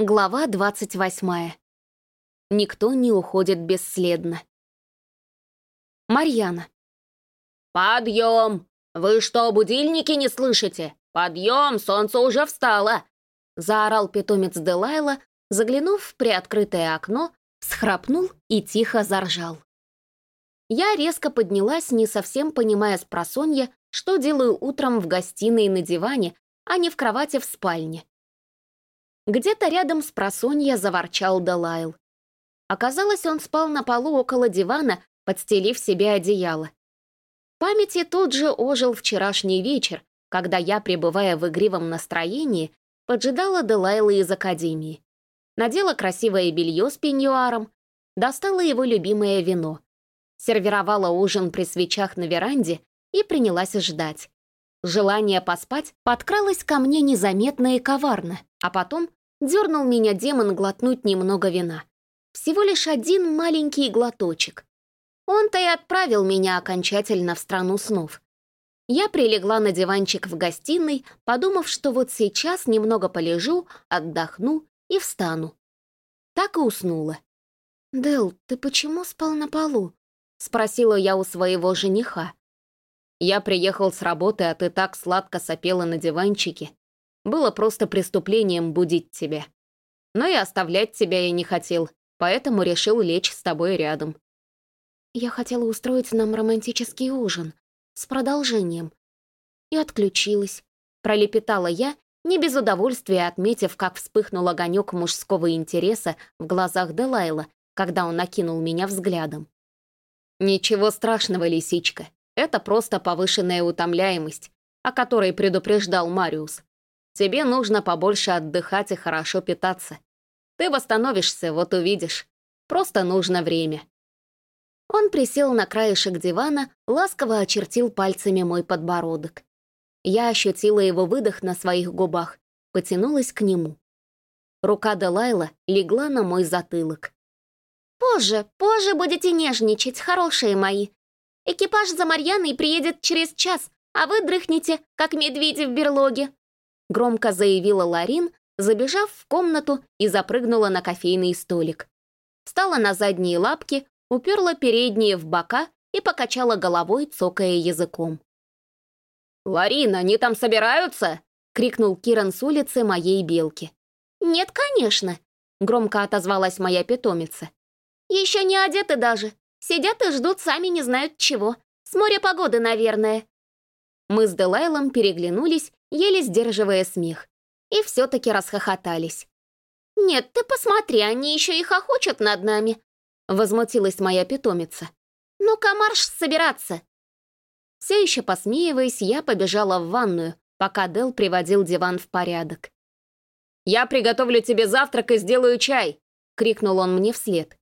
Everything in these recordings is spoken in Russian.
Глава 28. Никто не уходит бесследно. Марьяна. «Подъем! Вы что, будильники не слышите? Подъем, солнце уже встало!» Заорал питомец Делайла, заглянув в приоткрытое окно, схрапнул и тихо заржал. Я резко поднялась, не совсем понимая с просонья, что делаю утром в гостиной на диване, а не в кровати в спальне. Где-то рядом с просонья заворчал Далайл. Оказалось, он спал на полу около дивана, подстелив себе одеяло. В памяти тут же ожил вчерашний вечер, когда я, пребывая в игривом настроении, поджидала Делайла из академии. Надела красивое белье с пеньюаром, достала его любимое вино, сервировала ужин при свечах на веранде и принялась ждать. Желание поспать подкралось ко мне незаметно и коварно, а потом дернул меня демон глотнуть немного вина. Всего лишь один маленький глоточек. Он-то и отправил меня окончательно в страну снов. Я прилегла на диванчик в гостиной, подумав, что вот сейчас немного полежу, отдохну и встану. Так и уснула. «Дел, ты почему спал на полу?» — спросила я у своего жениха. Я приехал с работы, а ты так сладко сопела на диванчике. Было просто преступлением будить тебя. Но и оставлять тебя я не хотел, поэтому решил лечь с тобой рядом. Я хотела устроить нам романтический ужин с продолжением. И отключилась. Пролепетала я, не без удовольствия отметив, как вспыхнул огонек мужского интереса в глазах Делайла, когда он накинул меня взглядом. «Ничего страшного, лисичка. Это просто повышенная утомляемость, о которой предупреждал Мариус. Тебе нужно побольше отдыхать и хорошо питаться. Ты восстановишься, вот увидишь. Просто нужно время». Он присел на краешек дивана, ласково очертил пальцами мой подбородок. Я ощутила его выдох на своих губах, потянулась к нему. Рука Делайла легла на мой затылок. «Позже, позже будете нежничать, хорошие мои. Экипаж за Марьяной приедет через час, а вы дрыхнете, как медведи в берлоге», громко заявила Ларин, забежав в комнату и запрыгнула на кофейный столик. Встала на задние лапки, уперла передние в бока и покачала головой, цокая языком. «Ларин, они там собираются?» — крикнул Киран с улицы моей белки. «Нет, конечно», — громко отозвалась моя питомица. «Еще не одеты даже. Сидят и ждут, сами не знают чего. С моря погоды, наверное». Мы с Делайлом переглянулись, еле сдерживая смех, и все-таки расхохотались. «Нет, ты посмотри, они еще и хохочут над нами», — возмутилась моя питомица. «Ну-ка, марш собираться!» Все еще посмеиваясь, я побежала в ванную, пока Дел приводил диван в порядок. «Я приготовлю тебе завтрак и сделаю чай!» — крикнул он мне вслед.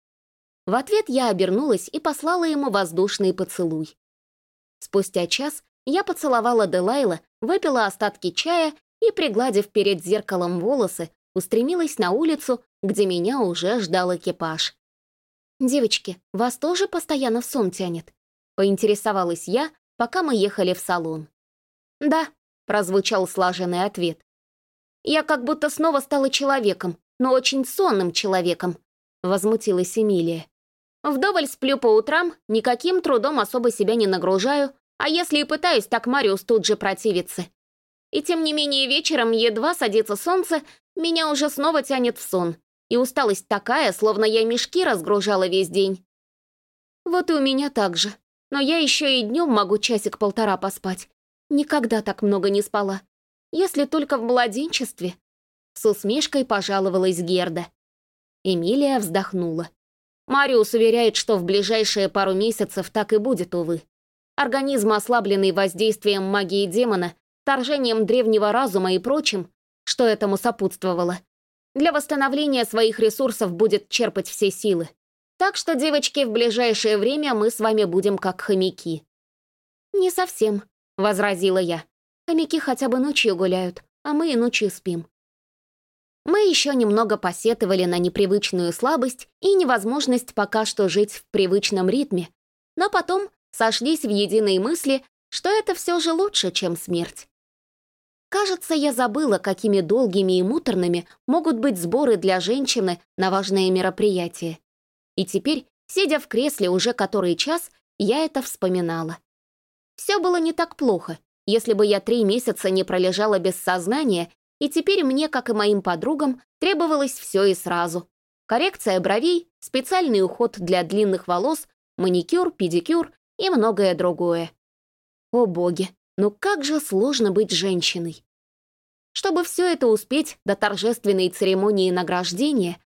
В ответ я обернулась и послала ему воздушный поцелуй. Спустя час я поцеловала Делайла, выпила остатки чая и, пригладив перед зеркалом волосы, устремилась на улицу, где меня уже ждал экипаж. «Девочки, вас тоже постоянно в сон тянет?» — поинтересовалась я, пока мы ехали в салон. «Да», — прозвучал слаженный ответ. «Я как будто снова стала человеком, но очень сонным человеком», — возмутилась Эмилия. Вдоволь сплю по утрам, никаким трудом особо себя не нагружаю, а если и пытаюсь, так Мариус тут же противится. И тем не менее вечером, едва садится солнце, меня уже снова тянет в сон. И усталость такая, словно я мешки разгружала весь день. Вот и у меня так же. Но я еще и днем могу часик-полтора поспать. Никогда так много не спала. Если только в младенчестве. С усмешкой пожаловалась Герда. Эмилия вздохнула. Мариус уверяет, что в ближайшие пару месяцев так и будет, увы. Организм, ослабленный воздействием магии демона, торжением древнего разума и прочим, что этому сопутствовало, для восстановления своих ресурсов будет черпать все силы. Так что, девочки, в ближайшее время мы с вами будем как хомяки». «Не совсем», — возразила я. «Хомяки хотя бы ночью гуляют, а мы и ночью спим. Мы еще немного посетовали на непривычную слабость и невозможность пока что жить в привычном ритме, но потом сошлись в единой мысли, что это все же лучше, чем смерть. Кажется, я забыла, какими долгими и муторными могут быть сборы для женщины на важное мероприятие. И теперь, сидя в кресле уже который час, я это вспоминала. Все было не так плохо, если бы я три месяца не пролежала без сознания, и теперь мне, как и моим подругам, требовалось все и сразу. Коррекция бровей, специальный уход для длинных волос, маникюр, педикюр и многое другое. О боги, ну как же сложно быть женщиной. Чтобы все это успеть до торжественной церемонии награждения,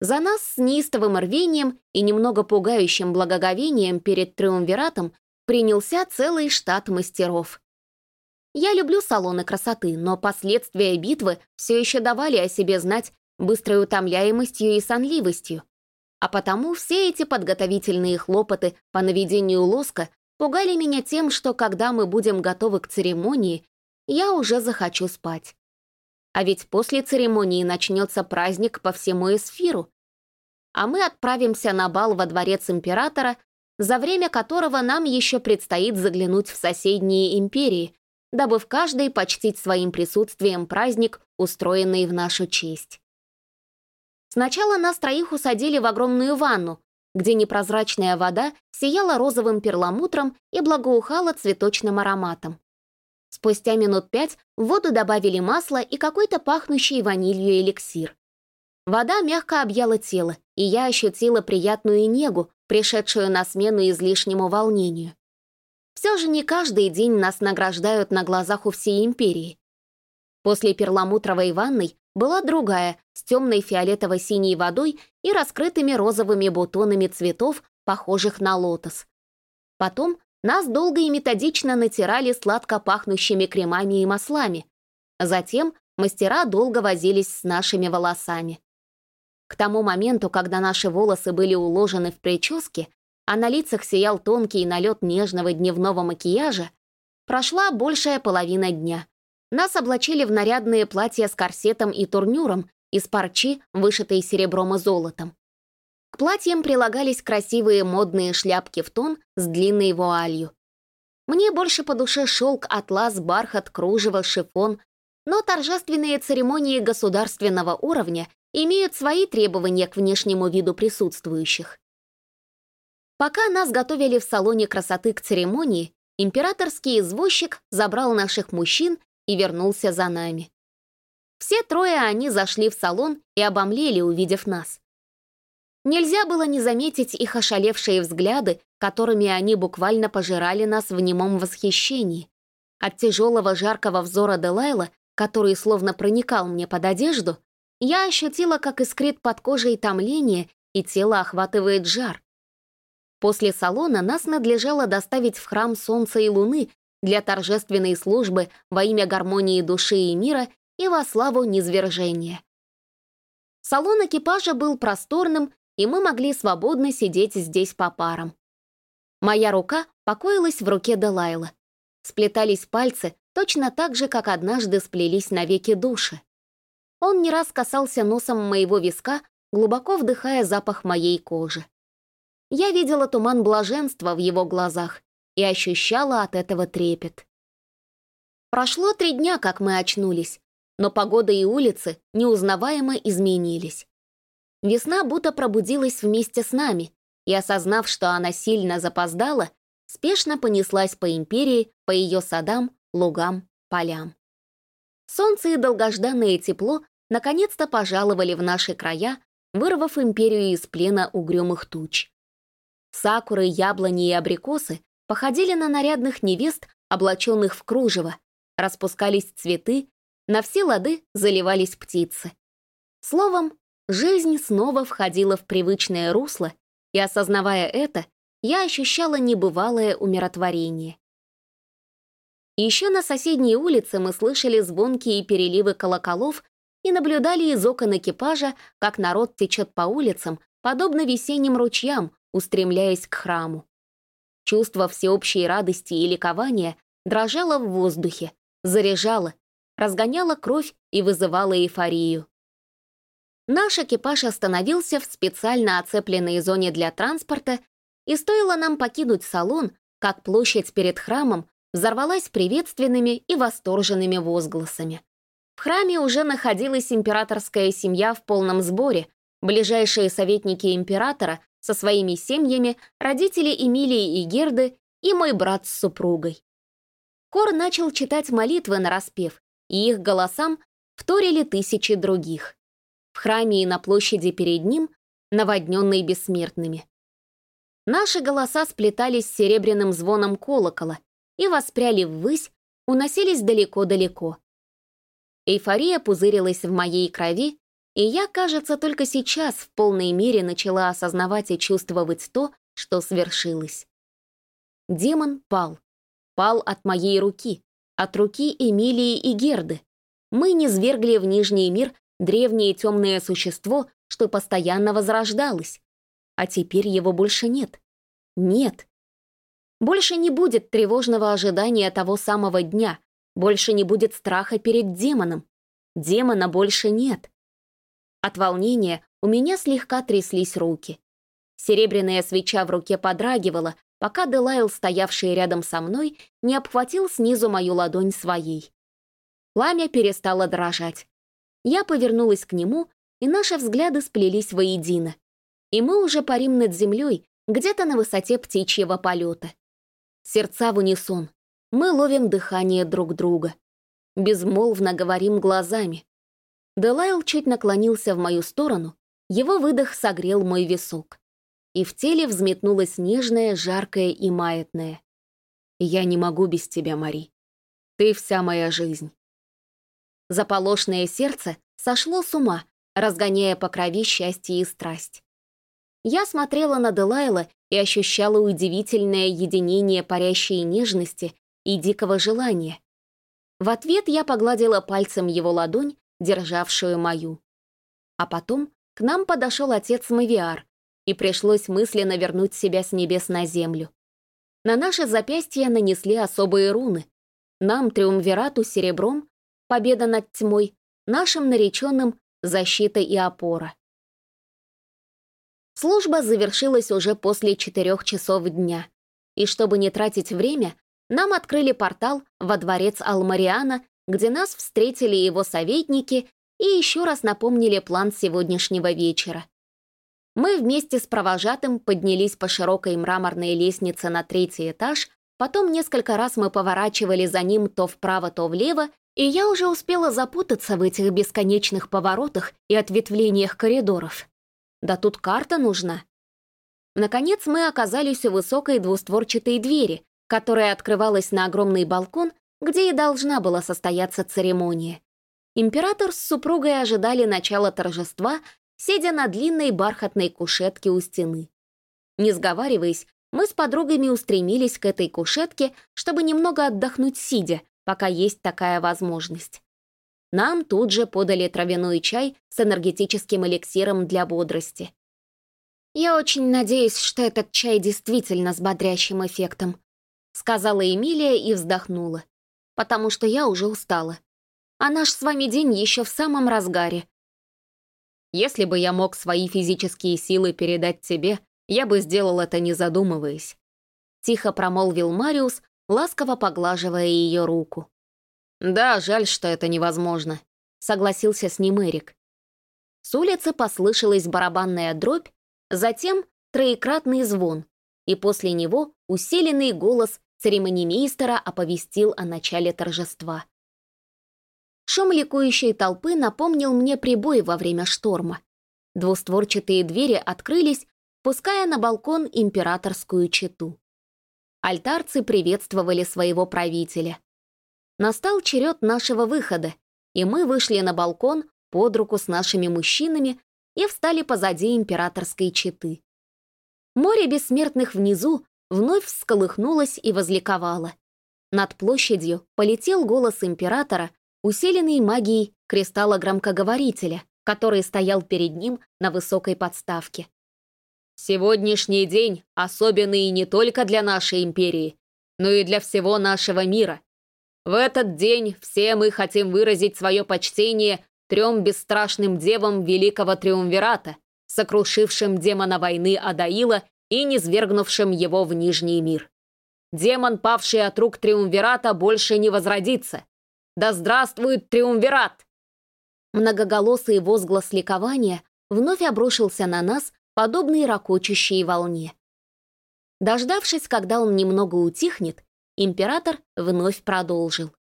за нас с неистовым рвением и немного пугающим благоговением перед триумвиратом принялся целый штат мастеров. Я люблю салоны красоты, но последствия битвы все еще давали о себе знать быстрой утомляемостью и сонливостью. А потому все эти подготовительные хлопоты по наведению лоска пугали меня тем, что когда мы будем готовы к церемонии, я уже захочу спать. А ведь после церемонии начнется праздник по всему эсфиру. А мы отправимся на бал во дворец императора, за время которого нам еще предстоит заглянуть в соседние империи, дабы в каждой почтить своим присутствием праздник, устроенный в нашу честь. Сначала нас троих усадили в огромную ванну, где непрозрачная вода сияла розовым перламутром и благоухала цветочным ароматом. Спустя минут пять в воду добавили масло и какой-то пахнущий ванилью эликсир. Вода мягко объяла тело, и я ощутила приятную негу, пришедшую на смену излишнему волнению. Все же не каждый день нас награждают на глазах у всей империи. После перламутровой ванной была другая, с темной фиолетово-синей водой и раскрытыми розовыми бутонами цветов, похожих на лотос. Потом нас долго и методично натирали сладко пахнущими кремами и маслами. Затем мастера долго возились с нашими волосами. К тому моменту, когда наши волосы были уложены в прическе, а на лицах сиял тонкий налет нежного дневного макияжа, прошла большая половина дня. Нас облачили в нарядные платья с корсетом и турнюром из парчи, вышитой серебром и золотом. К платьям прилагались красивые модные шляпки в тон с длинной вуалью. Мне больше по душе шелк, атлас, бархат, кружево, шифон, но торжественные церемонии государственного уровня имеют свои требования к внешнему виду присутствующих. Пока нас готовили в салоне красоты к церемонии, императорский извозчик забрал наших мужчин и вернулся за нами. Все трое они зашли в салон и обомлели, увидев нас. Нельзя было не заметить их ошалевшие взгляды, которыми они буквально пожирали нас в немом восхищении. От тяжелого жаркого взора Делайла, который словно проникал мне под одежду, я ощутила, как искрит под кожей томление и тело охватывает жар. После салона нас надлежало доставить в храм Солнца и Луны для торжественной службы во имя гармонии души и мира и во славу низвержения. Салон экипажа был просторным и мы могли свободно сидеть здесь по парам. Моя рука покоилась в руке Делайла. Сплетались пальцы точно так же, как однажды сплелись навеки души. Он не раз касался носом моего виска, глубоко вдыхая запах моей кожи. Я видела туман блаженства в его глазах и ощущала от этого трепет. Прошло три дня, как мы очнулись, но погода и улицы неузнаваемо изменились. Весна будто пробудилась вместе с нами, и, осознав, что она сильно запоздала, спешно понеслась по империи, по ее садам, лугам, полям. Солнце и долгожданное тепло наконец-то пожаловали в наши края, вырвав империю из плена угрюмых туч. Сакуры, яблони и абрикосы походили на нарядных невест, облаченных в кружево, распускались цветы, на все лады заливались птицы. Словом, Жизнь снова входила в привычное русло, и, осознавая это, я ощущала небывалое умиротворение. Еще на соседней улице мы слышали звонкие переливы колоколов и наблюдали из окон экипажа, как народ течет по улицам, подобно весенним ручьям, устремляясь к храму. Чувство всеобщей радости и ликования дрожало в воздухе, заряжало, разгоняло кровь и вызывало эйфорию. Наш экипаж остановился в специально оцепленной зоне для транспорта, и стоило нам покинуть салон, как площадь перед храмом взорвалась приветственными и восторженными возгласами. В храме уже находилась императорская семья в полном сборе, ближайшие советники императора со своими семьями, родители Эмилии и Герды и мой брат с супругой. Хор начал читать молитвы на распев, и их голосам вторили тысячи других. В храме и на площади перед ним, наводненной бессмертными. Наши голоса сплетались с серебряным звоном колокола и воспряли ввысь, уносились далеко-далеко. Эйфория пузырилась в моей крови, и я, кажется, только сейчас в полной мере начала осознавать и чувствовать то, что свершилось. Демон пал. Пал от моей руки, от руки Эмилии и Герды. Мы не свергли в Нижний мир древнее темное существо, что постоянно возрождалось. А теперь его больше нет. Нет. Больше не будет тревожного ожидания того самого дня. Больше не будет страха перед демоном. Демона больше нет. От волнения у меня слегка тряслись руки. Серебряная свеча в руке подрагивала, пока Делайл, стоявший рядом со мной, не обхватил снизу мою ладонь своей. Пламя перестало дрожать. Я повернулась к нему, и наши взгляды сплелись воедино. И мы уже парим над землей, где-то на высоте птичьего полета. Сердца в унисон. Мы ловим дыхание друг друга. Безмолвно говорим глазами. Делайл чуть наклонился в мою сторону, его выдох согрел мой висок. И в теле взметнулось нежное, жаркое и маятное. «Я не могу без тебя, Мари. Ты вся моя жизнь». Заполошное сердце сошло с ума, разгоняя по крови счастье и страсть. Я смотрела на Делайла и ощущала удивительное единение парящей нежности и дикого желания. В ответ я погладила пальцем его ладонь, державшую мою. А потом к нам подошел отец Мавиар, и пришлось мысленно вернуть себя с небес на землю. На наши запястья нанесли особые руны. Нам, Триумвирату, серебром, победа над тьмой, нашим нареченным защита и опора. Служба завершилась уже после четырех часов дня, и чтобы не тратить время, нам открыли портал во дворец Алмариана, где нас встретили его советники и еще раз напомнили план сегодняшнего вечера. Мы вместе с провожатым поднялись по широкой мраморной лестнице на третий этаж, потом несколько раз мы поворачивали за ним то вправо, то влево, и я уже успела запутаться в этих бесконечных поворотах и ответвлениях коридоров. Да тут карта нужна. Наконец мы оказались у высокой двустворчатой двери, которая открывалась на огромный балкон, где и должна была состояться церемония. Император с супругой ожидали начала торжества, сидя на длинной бархатной кушетке у стены. Не сговариваясь, мы с подругами устремились к этой кушетке, чтобы немного отдохнуть сидя, пока есть такая возможность. Нам тут же подали травяной чай с энергетическим эликсиром для бодрости. «Я очень надеюсь, что этот чай действительно с бодрящим эффектом», сказала Эмилия и вздохнула, потому что я уже устала. А наш с вами день еще в самом разгаре. Если бы я мог свои физические силы передать тебе, я бы сделал это не задумываясь. Тихо промолвил Мариус, ласково поглаживая ее руку. «Да, жаль, что это невозможно», — согласился с ним Эрик. С улицы послышалась барабанная дробь, затем троекратный звон, и после него усиленный голос церемонимейстера оповестил о начале торжества. Шум ликующей толпы напомнил мне прибой во время шторма. Двустворчатые двери открылись, пуская на балкон императорскую чету. Альтарцы приветствовали своего правителя. Настал черед нашего выхода, и мы вышли на балкон под руку с нашими мужчинами и встали позади императорской четы. Море бессмертных внизу вновь всколыхнулось и возликовало. Над площадью полетел голос императора, усиленный магией кристалла громкоговорителя, который стоял перед ним на высокой подставке. «Сегодняшний день особенный не только для нашей империи, но и для всего нашего мира», в этот день все мы хотим выразить свое почтение трем бесстрашным девам Великого Триумвирата, сокрушившим демона войны Адаила и низвергнувшим его в Нижний мир. демон, павший от рук Триумвирата, больше не возродится. Да здравствует Триумвират!» Многоголосый возглас ликования вновь обрушился на нас, подобный ракочущей волне. Дождавшись, когда он немного утихнет, император вновь продолжил.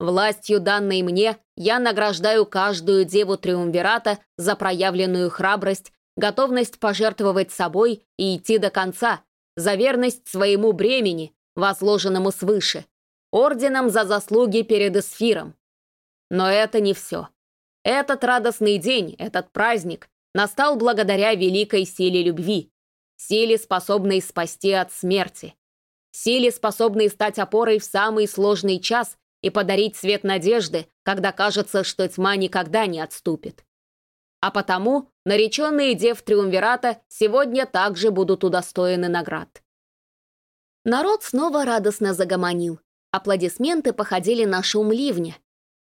«Властью, данной мне, я награждаю каждую деву Триумвирата за проявленную храбрость, готовность пожертвовать собой и идти до конца, за верность своему бремени, возложенному свыше, орденом за заслуги перед Эсфиром. Но это не все. Этот радостный день, этот праздник настал благодаря великой силе любви, силе, способной спасти от смерти, силе, способной стать опорой в самый сложный час и подарить свет надежды, когда кажется, что тьма никогда не отступит. А потому нареченные дев Триумвирата сегодня также будут удостоены наград. Народ снова радостно загомонил. Аплодисменты походили на шум ливня.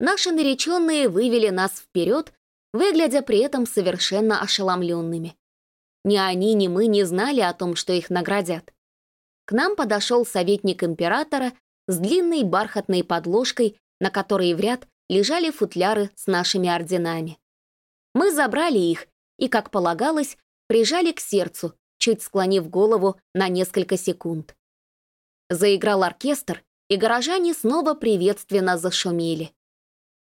Наши нареченные вывели нас вперед, выглядя при этом совершенно ошеломленными. Ни они, ни мы не знали о том, что их наградят. К нам подошел советник императора с длинной бархатной подложкой, на которой в ряд лежали футляры с нашими орденами. Мы забрали их и, как полагалось, прижали к сердцу, чуть склонив голову на несколько секунд. Заиграл оркестр, и горожане снова приветственно зашумели.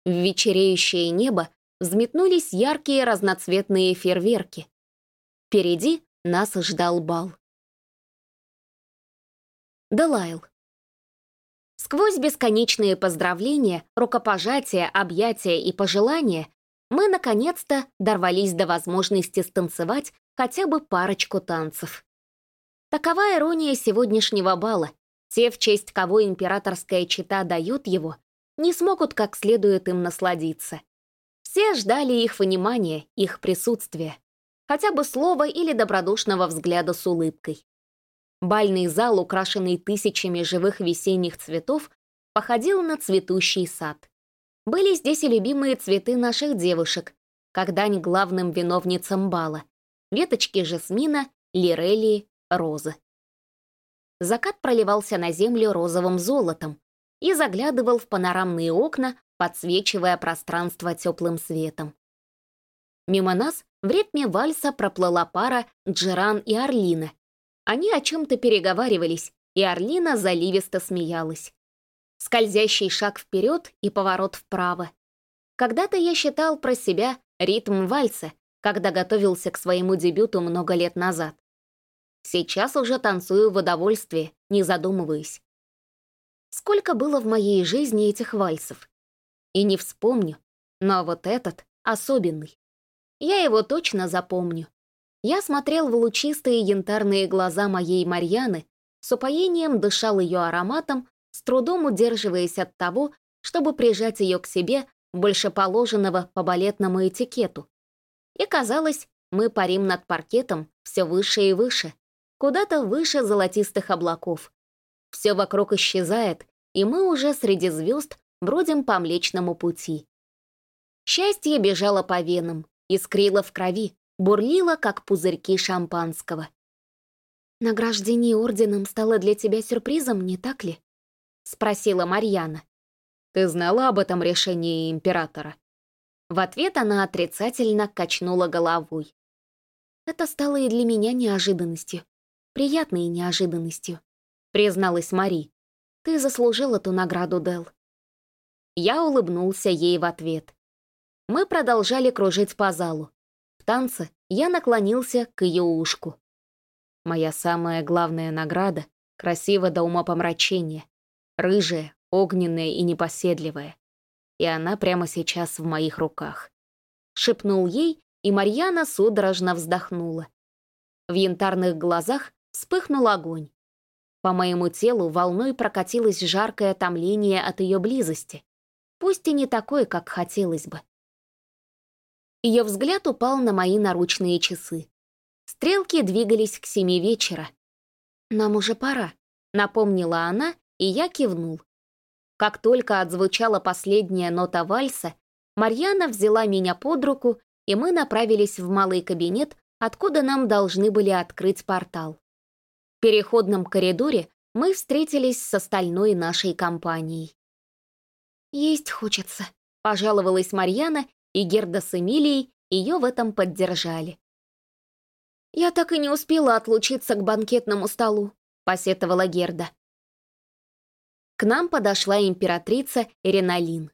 В вечереющее небо взметнулись яркие разноцветные фейерверки. Впереди нас ждал бал. Делайл. Сквозь бесконечные поздравления, рукопожатия, объятия и пожелания мы наконец-то дорвались до возможности станцевать хотя бы парочку танцев. Такова ирония сегодняшнего бала. Те, в честь кого императорская чита дает его, не смогут как следует им насладиться. Все ждали их внимания, их присутствия. Хотя бы слова или добродушного взгляда с улыбкой. Бальный зал, украшенный тысячами живых весенних цветов, походил на цветущий сад. Были здесь и любимые цветы наших девушек, как дань главным виновницам бала. Веточки жасмина, лирелии, розы. Закат проливался на землю розовым золотом и заглядывал в панорамные окна, подсвечивая пространство теплым светом. Мимо нас в ритме вальса проплыла пара Джеран и Орлина. Они о чем-то переговаривались, и Орлина заливисто смеялась скользящий шаг вперед и поворот вправо. Когда-то я считал про себя ритм вальса, когда готовился к своему дебюту много лет назад. Сейчас уже танцую в удовольствии, не задумываясь. Сколько было в моей жизни этих вальсов? И не вспомню, но вот этот особенный. Я его точно запомню. Я смотрел в лучистые янтарные глаза моей Марьяны, с упоением дышал ее ароматом с трудом удерживаясь от того, чтобы прижать ее к себе больше положенного по балетному этикету. И казалось, мы парим над паркетом все выше и выше, куда-то выше золотистых облаков. Все вокруг исчезает, и мы уже среди звезд бродим по Млечному пути. Счастье бежало по венам, искрило в крови, бурлило, как пузырьки шампанского. Награждение орденом стало для тебя сюрпризом, не так ли? — спросила Марьяна. «Ты знала об этом решении императора?» В ответ она отрицательно качнула головой. «Это стало и для меня неожиданностью. Приятной неожиданностью», — призналась Мари. «Ты заслужил эту награду, Дел. Я улыбнулся ей в ответ. Мы продолжали кружить по залу. В танце я наклонился к ее ушку. Моя самая главная награда — красиво до умопомрачения рыжая, огненная и непоседливая. И она прямо сейчас в моих руках. Шепнул ей, и Марьяна судорожно вздохнула. В янтарных глазах вспыхнул огонь. По моему телу волной прокатилось жаркое томление от ее близости, пусть и не такое, как хотелось бы. Ее взгляд упал на мои наручные часы. Стрелки двигались к семи вечера. «Нам уже пора», — напомнила она и я кивнул. Как только отзвучала последняя нота вальса, Марьяна взяла меня под руку, и мы направились в малый кабинет, откуда нам должны были открыть портал. В переходном коридоре мы встретились с остальной нашей компанией. «Есть хочется», — пожаловалась Марьяна, и Герда с Эмилией ее в этом поддержали. «Я так и не успела отлучиться к банкетному столу», — посетовала Герда. К нам подошла императрица Ириналин.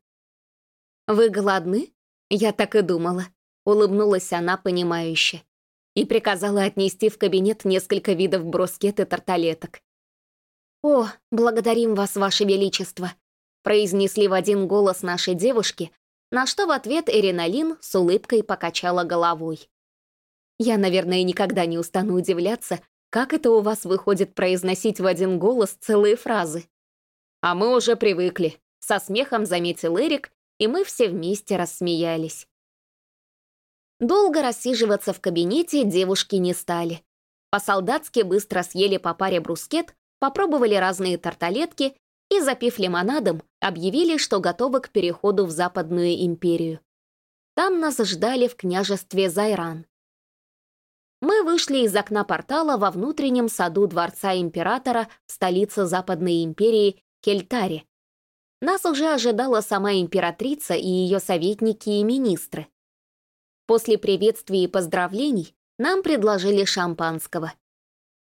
«Вы голодны?» Я так и думала. Улыбнулась она понимающе. И приказала отнести в кабинет несколько видов брускет и тарталеток. «О, благодарим вас, ваше величество!» произнесли в один голос нашей девушки, на что в ответ Эриналин с улыбкой покачала головой. Я, наверное, никогда не устану удивляться, как это у вас выходит произносить в один голос целые фразы. А мы уже привыкли, со смехом заметил Эрик, и мы все вместе рассмеялись. Долго рассиживаться в кабинете девушки не стали. По-солдатски быстро съели по паре брускет, попробовали разные тарталетки и, запив лимонадом, объявили, что готовы к переходу в Западную империю. Там нас ждали в княжестве Зайран. Мы вышли из окна портала во внутреннем саду дворца императора в столице Западной империи Кельтаре. Нас уже ожидала сама императрица и ее советники и министры. После приветствий и поздравлений нам предложили шампанского.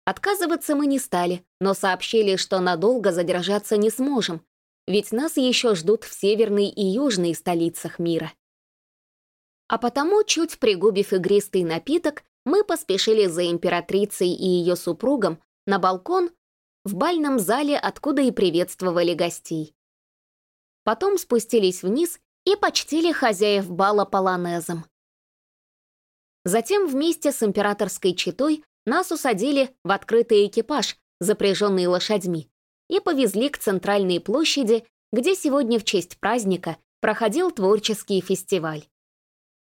Отказываться мы не стали, но сообщили, что надолго задержаться не сможем, ведь нас еще ждут в северной и южной столицах мира. А потому, чуть пригубив игристый напиток, мы поспешили за императрицей и ее супругом на балкон в бальном зале, откуда и приветствовали гостей. Потом спустились вниз и почтили хозяев бала полонезом. Затем вместе с императорской четой нас усадили в открытый экипаж, запряженный лошадьми, и повезли к центральной площади, где сегодня в честь праздника проходил творческий фестиваль.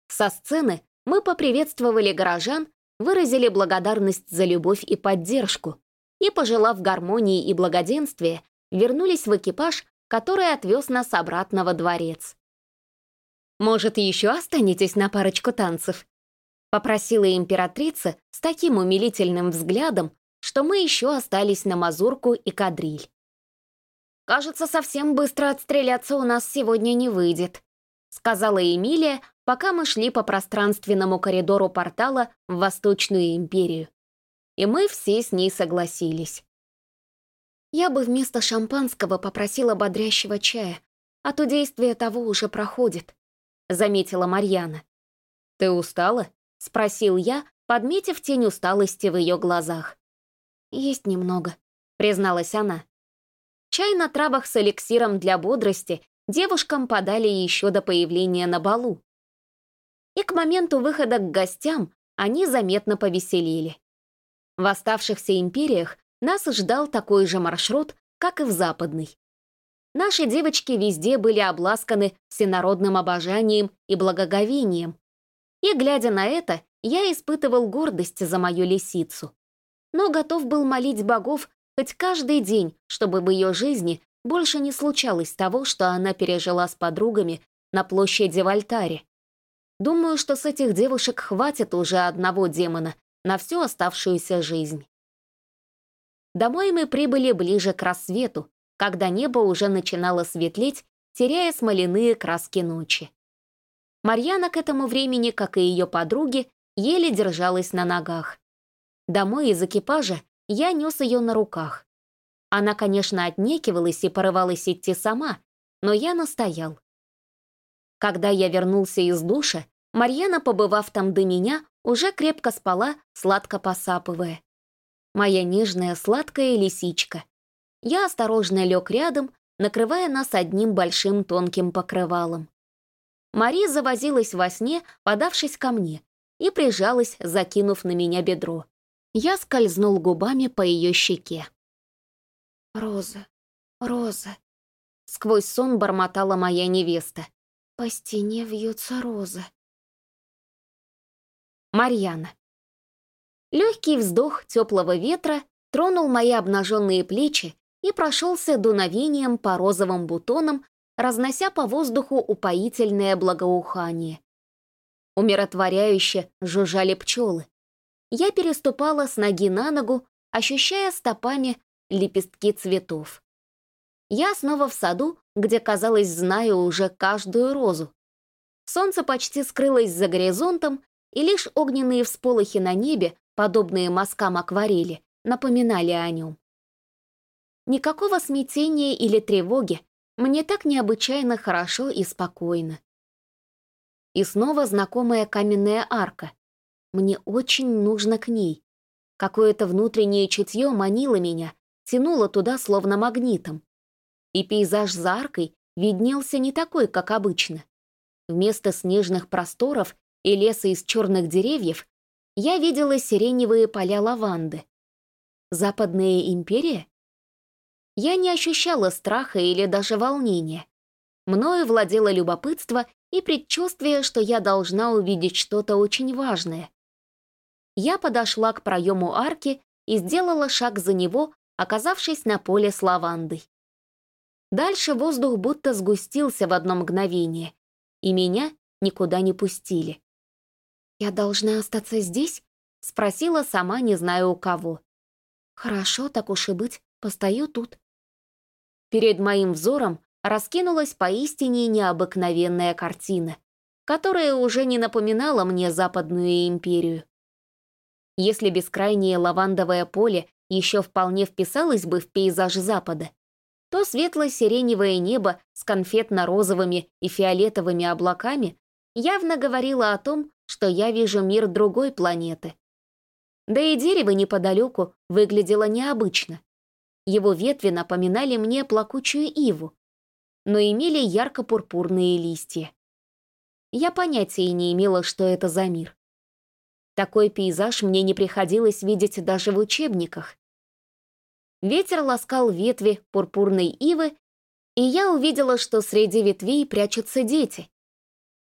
Со сцены мы поприветствовали горожан, выразили благодарность за любовь и поддержку и, пожелав гармонии и благоденствия, вернулись в экипаж, который отвез нас обратно во дворец. «Может, еще останетесь на парочку танцев?» Попросила императрица с таким умилительным взглядом, что мы еще остались на мазурку и кадриль. «Кажется, совсем быстро отстреляться у нас сегодня не выйдет», сказала Эмилия, пока мы шли по пространственному коридору портала в Восточную империю. И мы все с ней согласились. Я бы вместо шампанского попросила бодрящего чая, а то действие того уже проходит, заметила Марьяна. Ты устала? — спросил я, подметив тень усталости в ее глазах. «Есть немного», — призналась она. Чай на травах с эликсиром для бодрости девушкам подали еще до появления на балу. И к моменту выхода к гостям они заметно повеселили. В оставшихся империях нас ждал такой же маршрут, как и в западной. Наши девочки везде были обласканы всенародным обожанием и благоговением, и, глядя на это, я испытывал гордость за мою лисицу. Но готов был молить богов хоть каждый день, чтобы в ее жизни больше не случалось того, что она пережила с подругами на площади в альтаре. Думаю, что с этих девушек хватит уже одного демона на всю оставшуюся жизнь. Домой мы прибыли ближе к рассвету, когда небо уже начинало светлеть, теряя смоляные краски ночи. Марьяна к этому времени, как и ее подруги, еле держалась на ногах. Домой из экипажа я нес ее на руках. Она, конечно, отнекивалась и порывалась идти сама, но я настоял. Когда я вернулся из душа, Марьяна, побывав там до меня, уже крепко спала, сладко посапывая. Моя нежная сладкая лисичка. Я осторожно лег рядом, накрывая нас одним большим тонким покрывалом. Мари завозилась во сне, подавшись ко мне, и прижалась, закинув на меня бедро. Я скользнул губами по ее щеке. «Роза, Роза», — сквозь сон бормотала моя невеста. «По стене вьются розы». Марьяна. Легкий вздох теплого ветра тронул мои обнаженные плечи и прошелся дуновением по розовым бутонам, разнося по воздуху упоительное благоухание. Умиротворяюще жужжали пчелы. Я переступала с ноги на ногу, ощущая стопами лепестки цветов. Я снова в саду, где, казалось, знаю уже каждую розу. Солнце почти скрылось за горизонтом, и лишь огненные всполохи на небе, подобные мазкам акварели, напоминали о нем. Никакого смятения или тревоги, мне так необычайно хорошо и спокойно. И снова знакомая каменная арка. Мне очень нужно к ней. Какое-то внутреннее чутье манило меня, тянуло туда словно магнитом. И пейзаж за аркой виднелся не такой, как обычно. Вместо снежных просторов и леса из черных деревьев я видела сиреневые поля лаванды. Западная империя? Я не ощущала страха или даже волнения. Мною владело любопытство и предчувствие, что я должна увидеть что-то очень важное. Я подошла к проему арки и сделала шаг за него, оказавшись на поле с лавандой. Дальше воздух будто сгустился в одно мгновение, и меня никуда не пустили. «Я должна остаться здесь?» — спросила сама, не знаю у кого. «Хорошо, так уж и быть, постою тут». Перед моим взором раскинулась поистине необыкновенная картина, которая уже не напоминала мне Западную империю. Если бескрайнее лавандовое поле еще вполне вписалось бы в пейзаж Запада, то светло-сиреневое небо с конфетно-розовыми и фиолетовыми облаками явно говорило о том, что я вижу мир другой планеты. Да и дерево неподалеку выглядело необычно. Его ветви напоминали мне плакучую иву, но имели ярко-пурпурные листья. Я понятия не имела, что это за мир. Такой пейзаж мне не приходилось видеть даже в учебниках. Ветер ласкал ветви пурпурной ивы, и я увидела, что среди ветвей прячутся дети.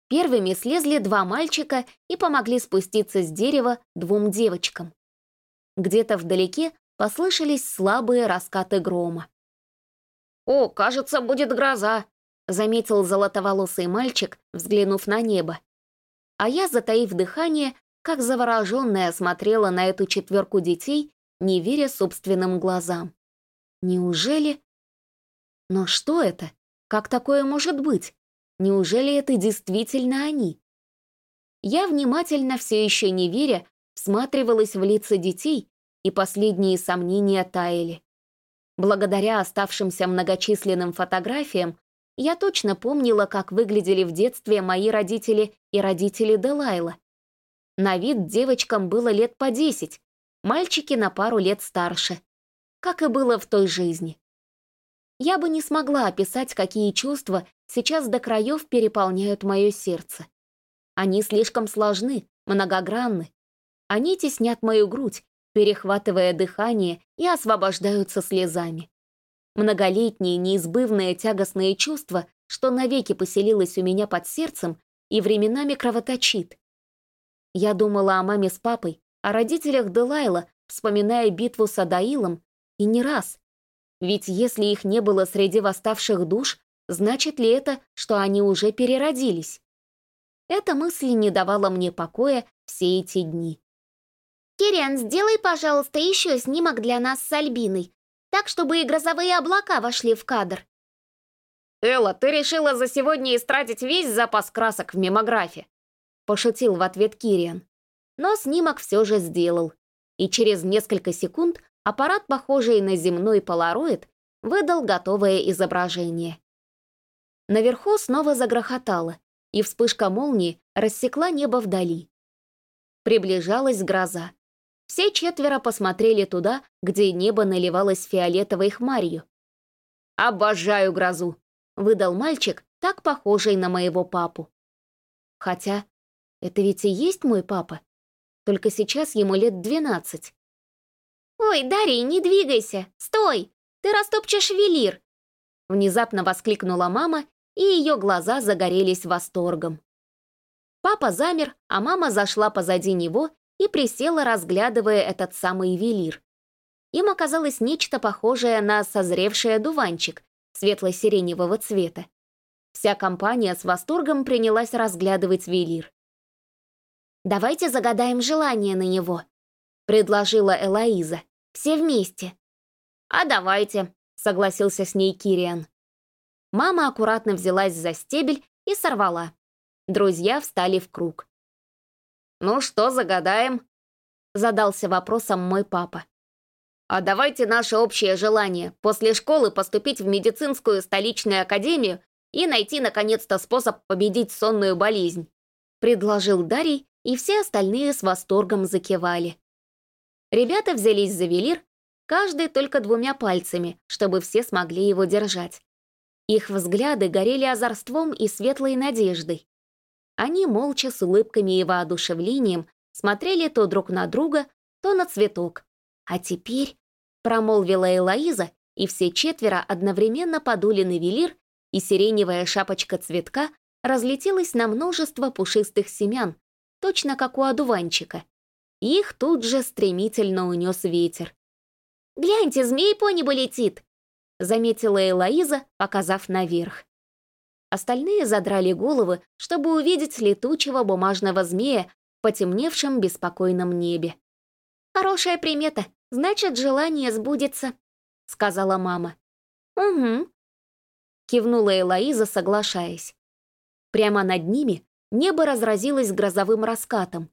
Первыми слезли два мальчика и помогли спуститься с дерева двум девочкам. Где-то вдалеке послышались слабые раскаты грома. «О, кажется, будет гроза», — заметил золотоволосый мальчик, взглянув на небо. А я, затаив дыхание, как завороженная смотрела на эту четверку детей, не веря собственным глазам. Неужели... Но что это? Как такое может быть? Неужели это действительно они? Я внимательно, все еще не веря, всматривалась в лица детей, и последние сомнения таяли. Благодаря оставшимся многочисленным фотографиям я точно помнила, как выглядели в детстве мои родители и родители Делайла. На вид девочкам было лет по десять, мальчики на пару лет старше, как и было в той жизни. Я бы не смогла описать, какие чувства сейчас до краев переполняют мое сердце. Они слишком сложны, многогранны. Они теснят мою грудь, перехватывая дыхание и освобождаются слезами. Многолетние, неизбывные тягостные чувства, что навеки поселилось у меня под сердцем и временами кровоточит. Я думала о маме с папой, о родителях Делайла, вспоминая битву с Адаилом, и не раз. Ведь если их не было среди восставших душ, значит ли это, что они уже переродились? Эта мысль не давала мне покоя все эти дни. «Кириан, сделай, пожалуйста, еще снимок для нас с Альбиной, так, чтобы и грозовые облака вошли в кадр». «Элла, ты решила за сегодня истратить весь запас красок в мемографе?» Пошутил в ответ Кириан. Но снимок все же сделал. И через несколько секунд аппарат, похожий на земной полароид, выдал готовое изображение. Наверху снова загрохотало, и вспышка молнии рассекла небо вдали. Приближалась гроза. Все четверо посмотрели туда, где небо наливалось фиолетовой хмарью. «Обожаю грозу!» — выдал мальчик, так похожий на моего папу. Хотя, это ведь и есть мой папа. Только сейчас ему лет двенадцать. «Ой, Дарья, не двигайся! Стой! Ты растопчешь велир!» Внезапно воскликнула мама, и ее глаза загорелись восторгом. Папа замер, а мама зашла позади него и присела, разглядывая этот самый велир. Им оказалось нечто похожее на созревший одуванчик светло-сиреневого цвета. Вся компания с восторгом принялась разглядывать велир. «Давайте загадаем желание на него», — предложила Элоиза. «Все вместе». «А давайте», — согласился с ней Кириан. Мама аккуратно взялась за стебель и сорвала. Друзья встали в круг. «Ну что, загадаем?» — задался вопросом мой папа. «А давайте наше общее желание после школы поступить в медицинскую столичную академию и найти, наконец-то, способ победить сонную болезнь», — предложил Дарий, и все остальные с восторгом закивали. Ребята взялись за велир, каждый только двумя пальцами, чтобы все смогли его держать. Их взгляды горели озорством и светлой надеждой. Они молча с улыбками и воодушевлением смотрели то друг на друга, то на цветок. А теперь, промолвила Элоиза, и все четверо одновременно подули на велир, и сиреневая шапочка цветка разлетелась на множество пушистых семян, точно как у одуванчика. Их тут же стремительно унес ветер. «Гляньте, змей по небу летит!» заметила Элоиза, показав наверх. Остальные задрали головы, чтобы увидеть летучего бумажного змея в потемневшем беспокойном небе. «Хорошая примета, значит, желание сбудется», — сказала мама. «Угу», — кивнула Элоиза, соглашаясь. Прямо над ними небо разразилось грозовым раскатом,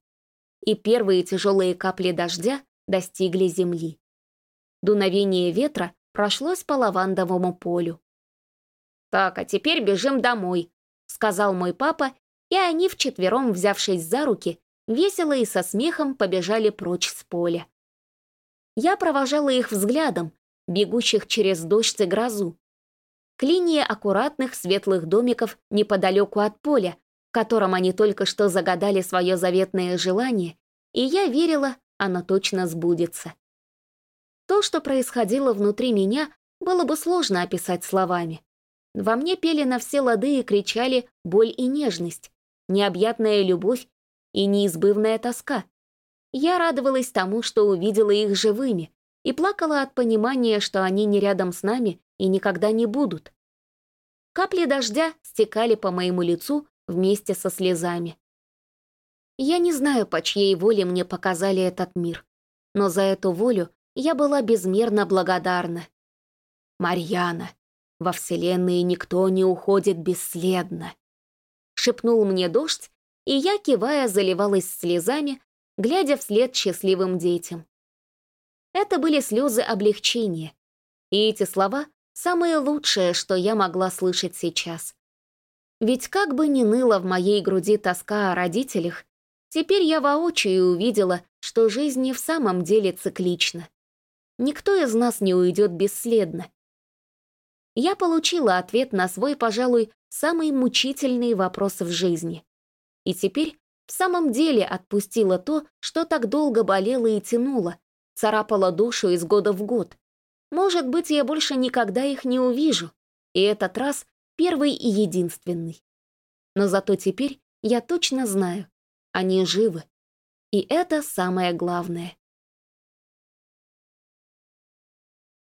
и первые тяжелые капли дождя достигли земли. Дуновение ветра прошлось по лавандовому полю. «Так, а теперь бежим домой», — сказал мой папа, и они вчетвером, взявшись за руки, весело и со смехом побежали прочь с поля. Я провожала их взглядом, бегущих через дождь и грозу. К линии аккуратных светлых домиков неподалеку от поля, котором они только что загадали свое заветное желание, и я верила, оно точно сбудется. То, что происходило внутри меня, было бы сложно описать словами. Во мне пели на все лады и кричали боль и нежность, необъятная любовь и неизбывная тоска. Я радовалась тому, что увидела их живыми, и плакала от понимания, что они не рядом с нами и никогда не будут. Капли дождя стекали по моему лицу вместе со слезами. Я не знаю, по чьей воле мне показали этот мир, но за эту волю я была безмерно благодарна. «Марьяна, во Вселенной никто не уходит бесследно», — шепнул мне дождь, и я, кивая, заливалась слезами, глядя вслед счастливым детям. Это были слезы облегчения, и эти слова — самое лучшее, что я могла слышать сейчас. Ведь как бы ни ныла в моей груди тоска о родителях, теперь я воочию увидела, что жизнь не в самом деле циклична. Никто из нас не уйдет бесследно. Я получила ответ на свой, пожалуй, самый мучительный вопрос в жизни. И теперь в самом деле отпустила то, что так долго болело и тянуло, царапало душу из года в год. Может быть, я больше никогда их не увижу, и этот раз первый и единственный. Но зато теперь я точно знаю, они живы. И это самое главное.